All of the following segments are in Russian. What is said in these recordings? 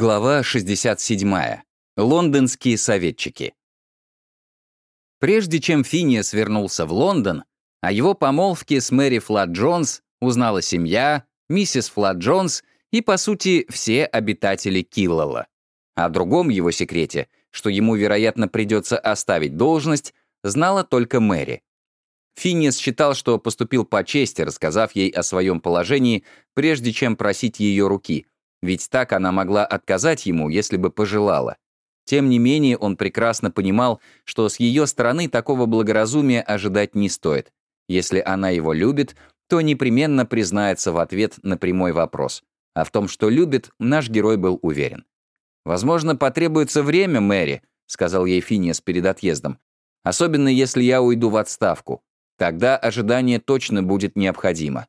Глава 67. Лондонские советчики. Прежде чем Финиас вернулся в Лондон, о его помолвке с Мэри Флат Джонс узнала семья, миссис Флат Джонс и, по сути, все обитатели Киллала. О другом его секрете, что ему, вероятно, придется оставить должность, знала только Мэри. Финиас считал, что поступил по чести, рассказав ей о своем положении, прежде чем просить ее руки — ведь так она могла отказать ему, если бы пожелала. Тем не менее, он прекрасно понимал, что с ее стороны такого благоразумия ожидать не стоит. Если она его любит, то непременно признается в ответ на прямой вопрос. А в том, что любит, наш герой был уверен. «Возможно, потребуется время, Мэри», — сказал ей Финиас перед отъездом. «Особенно, если я уйду в отставку. Тогда ожидание точно будет необходимо.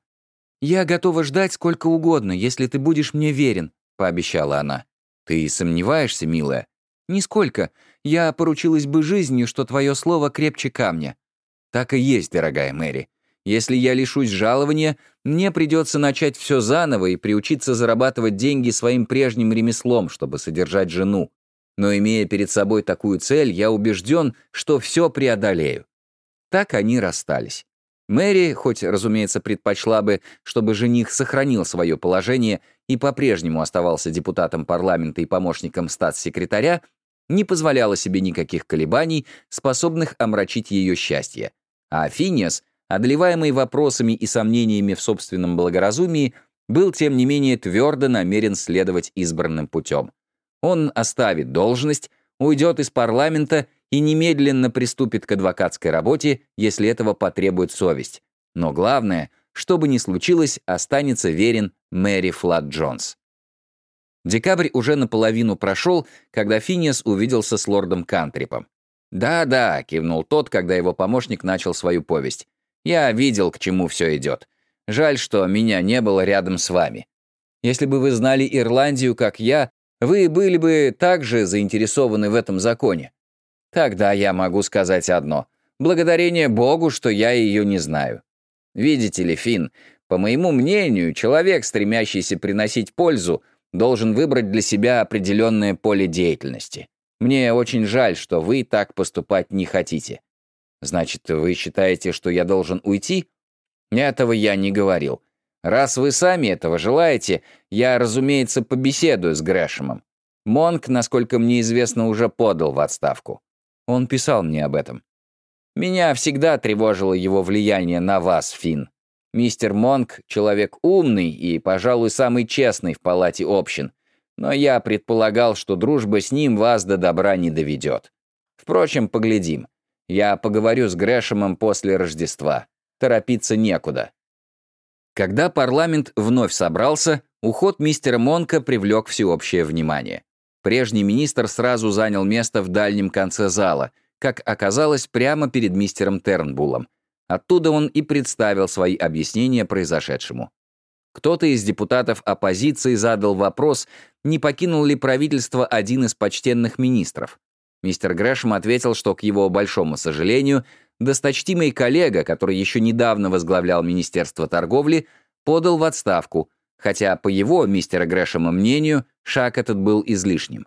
«Я готова ждать сколько угодно, если ты будешь мне верен», — пообещала она. «Ты сомневаешься, милая?» «Нисколько. Я поручилась бы жизнью, что твое слово крепче камня». «Так и есть, дорогая Мэри. Если я лишусь жалования, мне придется начать все заново и приучиться зарабатывать деньги своим прежним ремеслом, чтобы содержать жену. Но имея перед собой такую цель, я убежден, что все преодолею». Так они расстались. Мэри, хоть, разумеется, предпочла бы, чтобы жених сохранил свое положение и по-прежнему оставался депутатом парламента и помощником статс-секретаря, не позволяла себе никаких колебаний, способных омрачить ее счастье. А Финиас, одолеваемый вопросами и сомнениями в собственном благоразумии, был, тем не менее, твердо намерен следовать избранным путем. Он оставит должность, уйдет из парламента и немедленно приступит к адвокатской работе, если этого потребует совесть. Но главное, что бы ни случилось, останется верен Мэри Флат Джонс. Декабрь уже наполовину прошел, когда Финиас увиделся с лордом Кантрипом. «Да-да», — кивнул тот, когда его помощник начал свою повесть. «Я видел, к чему все идет. Жаль, что меня не было рядом с вами. Если бы вы знали Ирландию, как я, вы были бы также заинтересованы в этом законе. Тогда я могу сказать одно. Благодарение Богу, что я ее не знаю. Видите ли, Финн, по моему мнению, человек, стремящийся приносить пользу, должен выбрать для себя определенное поле деятельности. Мне очень жаль, что вы так поступать не хотите. Значит, вы считаете, что я должен уйти? Этого я не говорил. Раз вы сами этого желаете, я, разумеется, побеседую с Грэшемом. Монк, насколько мне известно, уже подал в отставку. Он писал мне об этом. Меня всегда тревожило его влияние на вас, Финн. Мистер Монк — человек умный и, пожалуй, самый честный в палате общин, но я предполагал, что дружба с ним вас до добра не доведет. Впрочем, поглядим. Я поговорю с Грэшемом после Рождества. Торопиться некуда. Когда парламент вновь собрался, уход мистера Монка привлек всеобщее внимание. Прежний министр сразу занял место в дальнем конце зала, как оказалось, прямо перед мистером Тернбулом. Оттуда он и представил свои объяснения произошедшему. Кто-то из депутатов оппозиции задал вопрос, не покинул ли правительство один из почтенных министров. Мистер Грэшем ответил, что, к его большому сожалению, досточтимый коллега, который еще недавно возглавлял Министерство торговли, подал в отставку, хотя, по его, мистера Грэшема, мнению, шаг этот был излишним.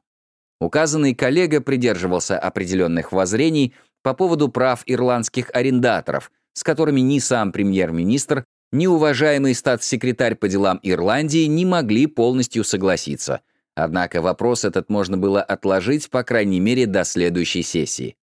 Указанный коллега придерживался определенных воззрений по поводу прав ирландских арендаторов, с которыми ни сам премьер-министр, ни уважаемый статс-секретарь по делам Ирландии не могли полностью согласиться. Однако вопрос этот можно было отложить, по крайней мере, до следующей сессии.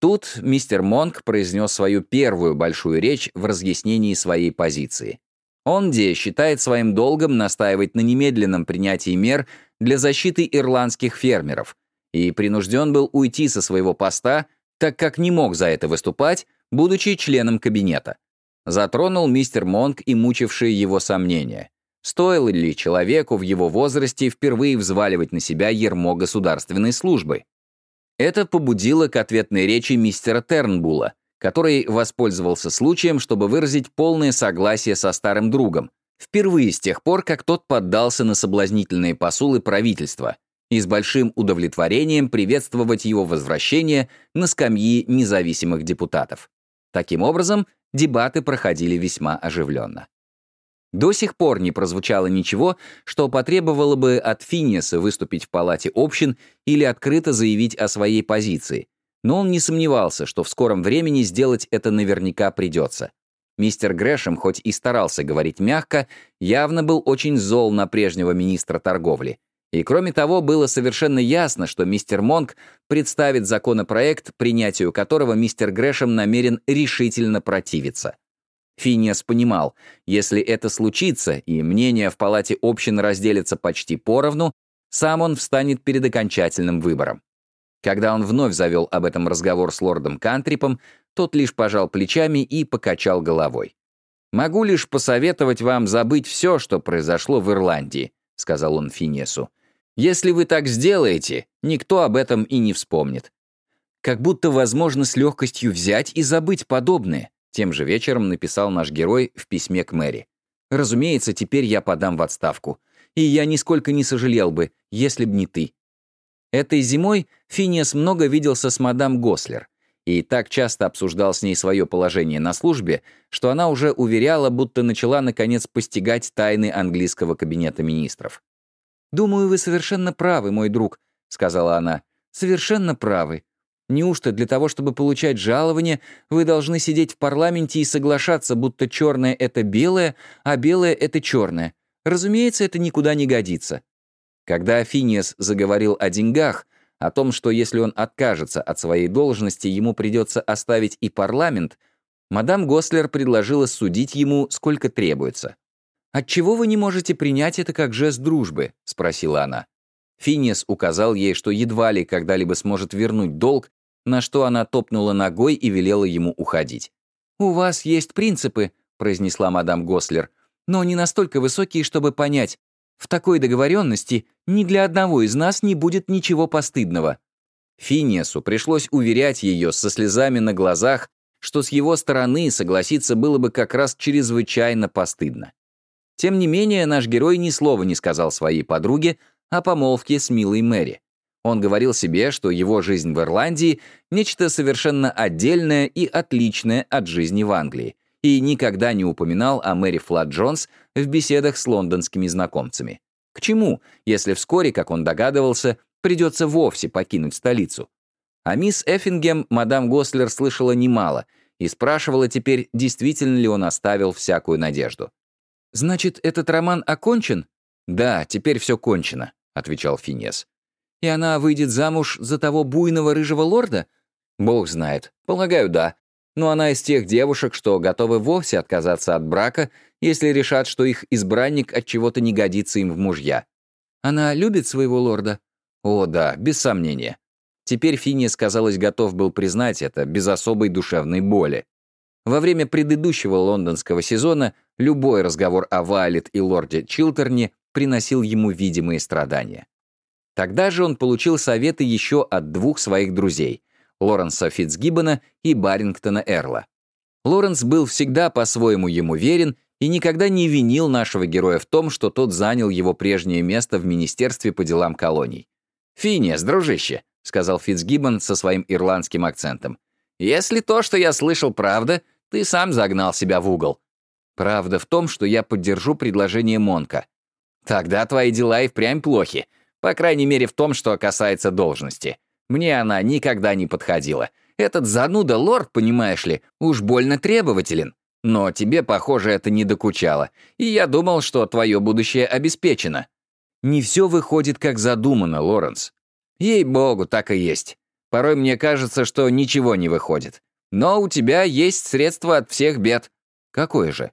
Тут мистер Монк произнес свою первую большую речь в разъяснении своей позиции. Он где считает своим долгом настаивать на немедленном принятии мер для защиты ирландских фермеров и принужден был уйти со своего поста, так как не мог за это выступать, будучи членом кабинета. Затронул мистер Монк и мучившие его сомнения. Стоило ли человеку в его возрасте впервые взваливать на себя ермо государственной службы? Это побудило к ответной речи мистера Тернбула, который воспользовался случаем, чтобы выразить полное согласие со старым другом, впервые с тех пор, как тот поддался на соблазнительные посулы правительства, и с большим удовлетворением приветствовать его возвращение на скамьи независимых депутатов. Таким образом, дебаты проходили весьма оживленно. До сих пор не прозвучало ничего, что потребовало бы от Финиаса выступить в палате общин или открыто заявить о своей позиции. Но он не сомневался, что в скором времени сделать это наверняка придется. Мистер Грэшем, хоть и старался говорить мягко, явно был очень зол на прежнего министра торговли. И кроме того, было совершенно ясно, что мистер Монк представит законопроект, принятию которого мистер Грэшем намерен решительно противиться. Финиас понимал, если это случится, и мнения в палате общин разделятся почти поровну, сам он встанет перед окончательным выбором. Когда он вновь завел об этом разговор с лордом Кантрипом, тот лишь пожал плечами и покачал головой. «Могу лишь посоветовать вам забыть все, что произошло в Ирландии», — сказал он Финесу. «Если вы так сделаете, никто об этом и не вспомнит. Как будто возможно с легкостью взять и забыть подобное», тем же вечером написал наш герой в письме к Мэри. «Разумеется, теперь я подам в отставку. И я нисколько не сожалел бы, если б не ты». Этой зимой Финиас много виделся с мадам Гослер и так часто обсуждал с ней свое положение на службе, что она уже уверяла, будто начала, наконец, постигать тайны английского кабинета министров. «Думаю, вы совершенно правы, мой друг», — сказала она. «Совершенно правы. Неужто для того, чтобы получать жалование, вы должны сидеть в парламенте и соглашаться, будто черное — это белое, а белое — это черное? Разумеется, это никуда не годится. Когда Финиас заговорил о деньгах, о том, что если он откажется от своей должности, ему придется оставить и парламент, мадам Гослер предложила судить ему, сколько требуется. «Отчего вы не можете принять это как жест дружбы?» — спросила она. Финиас указал ей, что едва ли когда-либо сможет вернуть долг, на что она топнула ногой и велела ему уходить. «У вас есть принципы», — произнесла мадам Гослер, «но не настолько высокие, чтобы понять, в такой договоренности ни для одного из нас не будет ничего постыдного». Финиасу пришлось уверять ее со слезами на глазах, что с его стороны согласиться было бы как раз чрезвычайно постыдно. Тем не менее, наш герой ни слова не сказал своей подруге о помолвке с милой Мэри. Он говорил себе, что его жизнь в Ирландии — нечто совершенно отдельное и отличное от жизни в Англии, и никогда не упоминал о Мэри Флат Джонс в беседах с лондонскими знакомцами. К чему, если вскоре, как он догадывался, придется вовсе покинуть столицу? А мисс Эффингем мадам Гослер слышала немало и спрашивала теперь, действительно ли он оставил всякую надежду. «Значит, этот роман окончен?» «Да, теперь все кончено», — отвечал Финес. И она выйдет замуж за того буйного рыжего лорда? Бог знает. Полагаю, да. Но она из тех девушек, что готовы вовсе отказаться от брака, если решат, что их избранник от чего-то не годится им в мужья. Она любит своего лорда? О, да, без сомнения. Теперь Финиас, казалось, готов был признать это без особой душевной боли. Во время предыдущего лондонского сезона любой разговор о Вайлет и лорде Чилтерне приносил ему видимые страдания. Тогда же он получил советы еще от двух своих друзей — Лоренса Фитцгиббона и Барингтона Эрла. Лоренс был всегда по-своему ему верен и никогда не винил нашего героя в том, что тот занял его прежнее место в Министерстве по делам колоний. «Финиас, дружище», — сказал Фитцгиббон со своим ирландским акцентом, «если то, что я слышал, правда, ты сам загнал себя в угол. Правда в том, что я поддержу предложение Монка. Тогда твои дела и впрямь плохи. По крайней мере, в том, что касается должности. Мне она никогда не подходила. Этот зануда лорд, понимаешь ли, уж больно требователен. Но тебе, похоже, это не докучало. И я думал, что твое будущее обеспечено. Не все выходит, как задумано, Лоренс. Ей-богу, так и есть. Порой мне кажется, что ничего не выходит. Но у тебя есть средства от всех бед. Какое же?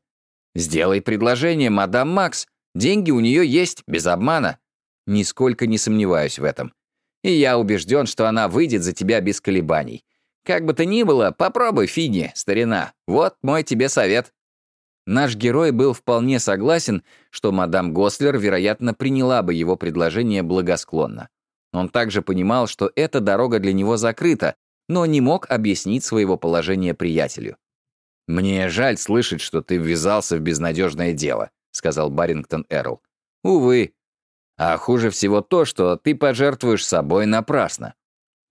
Сделай предложение, мадам Макс. Деньги у нее есть, без обмана. Нисколько не сомневаюсь в этом. И я убежден, что она выйдет за тебя без колебаний. Как бы то ни было, попробуй, Финни, старина. Вот мой тебе совет». Наш герой был вполне согласен, что мадам Гослер, вероятно, приняла бы его предложение благосклонно. Он также понимал, что эта дорога для него закрыта, но не мог объяснить своего положения приятелю. «Мне жаль слышать, что ты ввязался в безнадежное дело», — сказал Барингтон Эрл. «Увы, а хуже всего то, что ты пожертвуешь собой напрасно.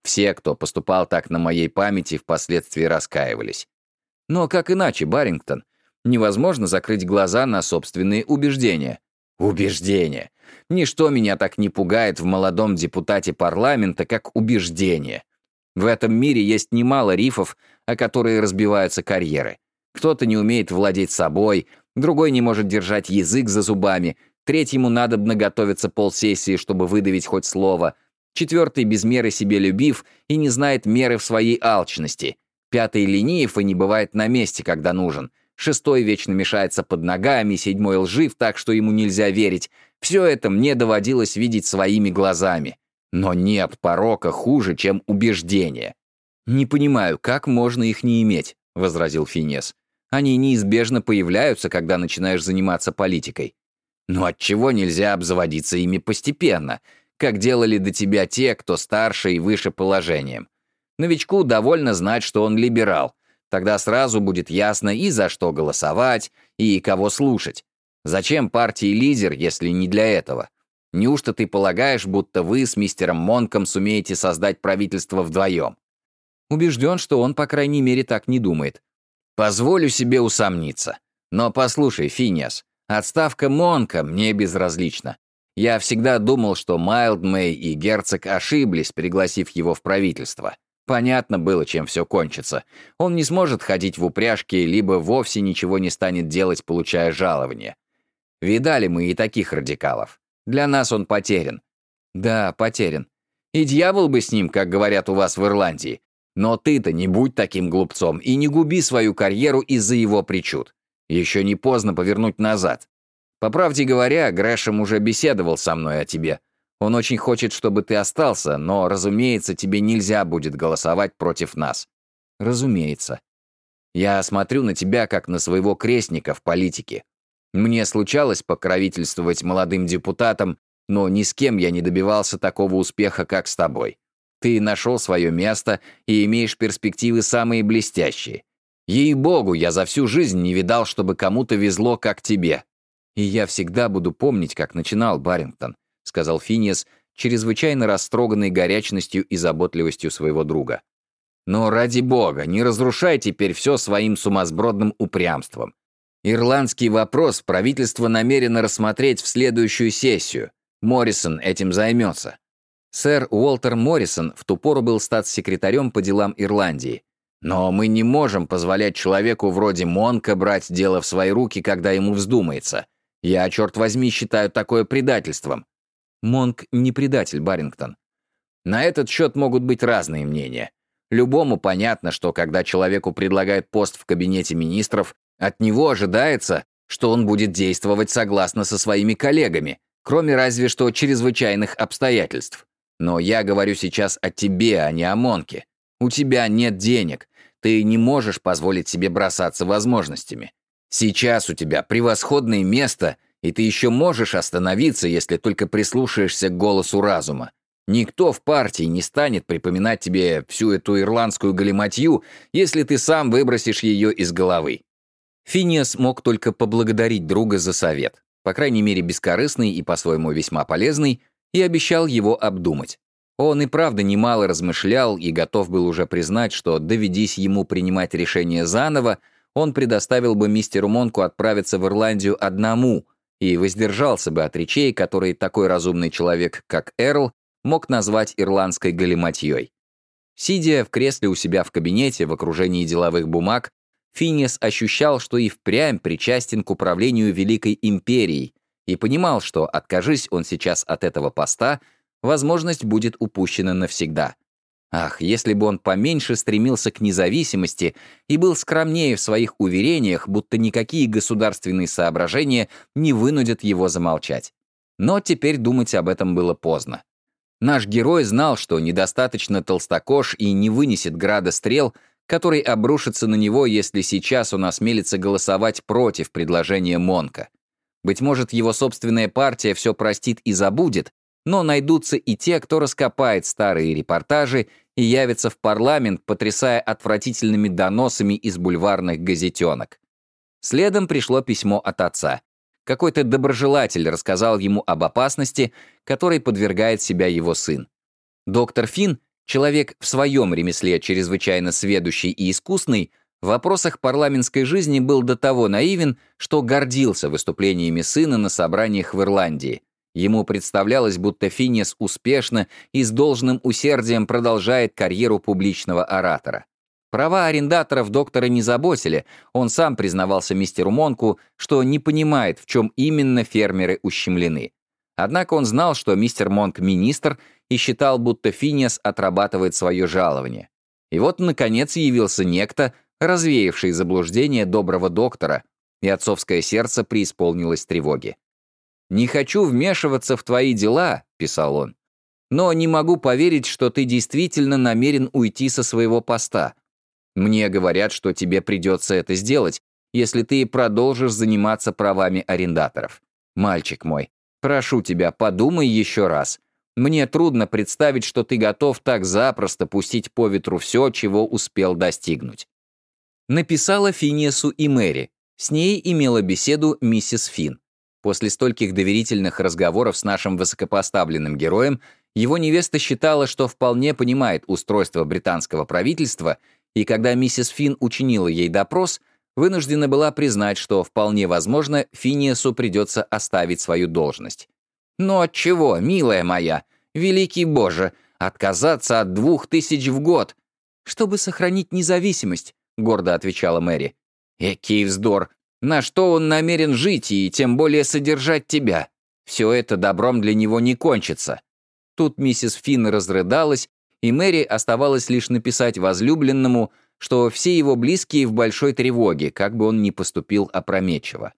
Все, кто поступал так на моей памяти, впоследствии раскаивались. Но как иначе, Барингтон? Невозможно закрыть глаза на собственные убеждения. Убеждения. Ничто меня так не пугает в молодом депутате парламента, как убеждение. В этом мире есть немало рифов, о которые разбиваются карьеры. Кто-то не умеет владеть собой, другой не может держать язык за зубами, третьему надобно готовиться полсессии, чтобы выдавить хоть слово, четвертый без меры себе любив и не знает меры в своей алчности, пятый ленив и не бывает на месте, когда нужен, шестой вечно мешается под ногами, седьмой лжив так, что ему нельзя верить. Все это мне доводилось видеть своими глазами. Но нет порока хуже, чем убеждение. «Не понимаю, как можно их не иметь?» — возразил Финес. «Они неизбежно появляются, когда начинаешь заниматься политикой. Но отчего нельзя обзаводиться ими постепенно, как делали до тебя те, кто старше и выше положением? Новичку довольно знать, что он либерал. Тогда сразу будет ясно и за что голосовать, и кого слушать. Зачем партии лидер, если не для этого? Неужто ты полагаешь, будто вы с мистером Монком сумеете создать правительство вдвоем? Убежден, что он, по крайней мере, так не думает. Позволю себе усомниться. Но послушай, Финиас, отставка Монка мне безразлична. Я всегда думал, что Майлдмей и герцог ошиблись, пригласив его в правительство. Понятно было, чем все кончится. Он не сможет ходить в упряжке, либо вовсе ничего не станет делать, получая жалование. Видали мы и таких радикалов. Для нас он потерян. Да, потерян. И дьявол бы с ним, как говорят у вас в Ирландии. Но ты-то не будь таким глупцом и не губи свою карьеру из-за его причуд. Еще не поздно повернуть назад. По правде говоря, Грэшем уже беседовал со мной о тебе. Он очень хочет, чтобы ты остался, но, разумеется, тебе нельзя будет голосовать против нас. Разумеется. Я смотрю на тебя, как на своего крестника в политике. Мне случалось покровительствовать молодым депутатам, но ни с кем я не добивался такого успеха, как с тобой. Ты нашел свое место и имеешь перспективы самые блестящие. Ей-богу, я за всю жизнь не видал, чтобы кому-то везло, как тебе. И я всегда буду помнить, как начинал Барингтон, сказал Финиас, чрезвычайно растроганный горячностью и заботливостью своего друга. Но ради бога, не разрушай теперь все своим сумасбродным упрямством. Ирландский вопрос правительство намерено рассмотреть в следующую сессию. Моррисон этим займется. Сэр Уолтер Моррисон в ту пору был статс-секретарем по делам Ирландии. Но мы не можем позволять человеку вроде Монка брать дело в свои руки, когда ему вздумается. Я, черт возьми, считаю такое предательством. Монк не предатель, Барингтон. На этот счет могут быть разные мнения. Любому понятно, что когда человеку предлагают пост в кабинете министров, от него ожидается, что он будет действовать согласно со своими коллегами, кроме разве что чрезвычайных обстоятельств. Но я говорю сейчас о тебе, а не о Монке. У тебя нет денег, ты не можешь позволить себе бросаться возможностями. Сейчас у тебя превосходное место, и ты еще можешь остановиться, если только прислушаешься к голосу разума. Никто в партии не станет припоминать тебе всю эту ирландскую галиматью, если ты сам выбросишь ее из головы. Финиас мог только поблагодарить друга за совет, по крайней мере бескорыстный и по-своему весьма полезный, и обещал его обдумать. Он и правда немало размышлял и готов был уже признать, что, доведись ему принимать решение заново, он предоставил бы мистеру Монку отправиться в Ирландию одному и воздержался бы от речей, которые такой разумный человек, как Эрл, мог назвать ирландской галиматьей. Сидя в кресле у себя в кабинете в окружении деловых бумаг, Финес ощущал, что и впрямь причастен к управлению Великой Империей и понимал, что, откажись он сейчас от этого поста, возможность будет упущена навсегда. Ах, если бы он поменьше стремился к независимости и был скромнее в своих уверениях, будто никакие государственные соображения не вынудят его замолчать. Но теперь думать об этом было поздно. Наш герой знал, что недостаточно толстокож и не вынесет града стрел, который обрушится на него, если сейчас он осмелится голосовать против предложения Монка. Быть может, его собственная партия все простит и забудет, но найдутся и те, кто раскопает старые репортажи и явится в парламент, потрясая отвратительными доносами из бульварных газетенок. Следом пришло письмо от отца. Какой-то доброжелатель рассказал ему об опасности, которой подвергает себя его сын. Доктор Финн Человек в своем ремесле чрезвычайно сведущий и искусный в вопросах парламентской жизни был до того наивен, что гордился выступлениями сына на собраниях в Ирландии. Ему представлялось, будто Финиас успешно и с должным усердием продолжает карьеру публичного оратора. Права арендаторов доктора не заботили, он сам признавался мистеру Монку, что не понимает, в чем именно фермеры ущемлены. Однако он знал, что мистер Монк — министр, и считал, будто Финиас отрабатывает свое жалование. И вот, наконец, явился некто, развеявший заблуждение доброго доктора, и отцовское сердце преисполнилось тревоги. «Не хочу вмешиваться в твои дела», — писал он, «но не могу поверить, что ты действительно намерен уйти со своего поста. Мне говорят, что тебе придется это сделать, если ты продолжишь заниматься правами арендаторов. Мальчик мой, прошу тебя, подумай еще раз. Мне трудно представить, что ты готов так запросто пустить по ветру все, чего успел достигнуть. Написала Финиасу и Мэри. С ней имела беседу миссис Фин. После стольких доверительных разговоров с нашим высокопоставленным героем, его невеста считала, что вполне понимает устройство британского правительства, и когда миссис Фин учинила ей допрос, вынуждена была признать, что вполне возможно Финиасу придется оставить свою должность. «Но от чего, милая моя? Великий Боже, отказаться от двух тысяч в год!» «Чтобы сохранить независимость», — гордо отвечала Мэри. «Экий вздор! На что он намерен жить и тем более содержать тебя? Все это добром для него не кончится». Тут миссис Финн разрыдалась, и Мэри оставалось лишь написать возлюбленному, что все его близкие в большой тревоге, как бы он ни поступил опрометчиво.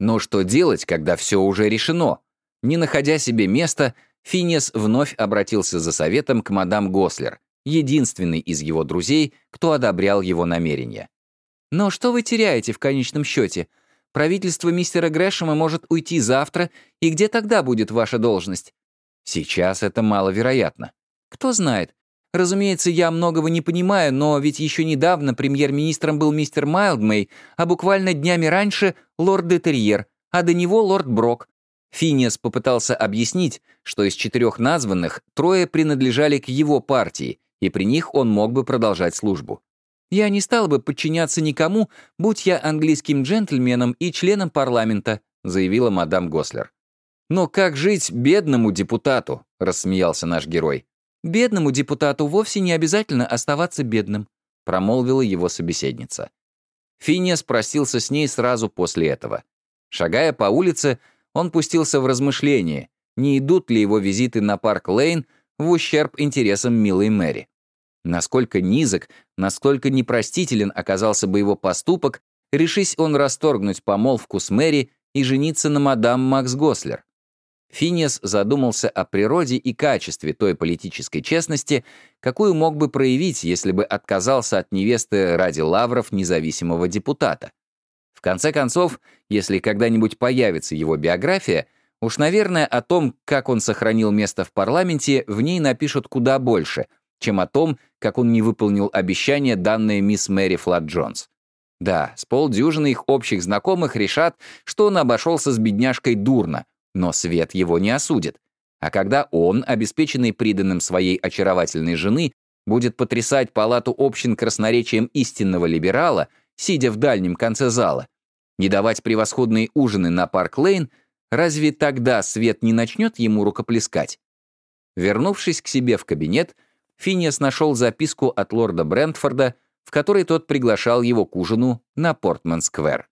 Но что делать, когда все уже решено? Не находя себе места, Финес вновь обратился за советом к мадам Гослер, единственный из его друзей, кто одобрял его намерения. «Но что вы теряете в конечном счете? Правительство мистера Грэшема может уйти завтра, и где тогда будет ваша должность?» «Сейчас это маловероятно. Кто знает. Разумеется, я многого не понимаю, но ведь еще недавно премьер-министром был мистер Майлдмей, а буквально днями раньше — лорд Детерьер, а до него лорд Брок. Финиас попытался объяснить, что из четырех названных трое принадлежали к его партии, и при них он мог бы продолжать службу. «Я не стал бы подчиняться никому, будь я английским джентльменом и членом парламента», заявила мадам Гослер. «Но как жить бедному депутату?» — рассмеялся наш герой. «Бедному депутату вовсе не обязательно оставаться бедным», промолвила его собеседница. Финиас простился с ней сразу после этого. Шагая по улице, он пустился в размышления, не идут ли его визиты на Парк-Лейн в ущерб интересам милой Мэри. Насколько низок, насколько непростителен оказался бы его поступок, решись он расторгнуть помолвку с Мэри и жениться на мадам Макс Гослер. Финиас задумался о природе и качестве той политической честности, какую мог бы проявить, если бы отказался от невесты ради лавров независимого депутата. В конце концов, если когда-нибудь появится его биография, уж, наверное, о том, как он сохранил место в парламенте, в ней напишут куда больше, чем о том, как он не выполнил обещание, данное мисс Мэри Флат Джонс. Да, с полдюжины их общих знакомых решат, что он обошелся с бедняжкой дурно, но свет его не осудит. А когда он, обеспеченный приданым своей очаровательной жены, будет потрясать палату общин красноречием истинного либерала — сидя в дальнем конце зала, не давать превосходные ужины на Парк-Лейн, разве тогда свет не начнет ему рукоплескать? Вернувшись к себе в кабинет, Финиас нашел записку от лорда Брентфорда, в которой тот приглашал его к ужину на Портман-сквер.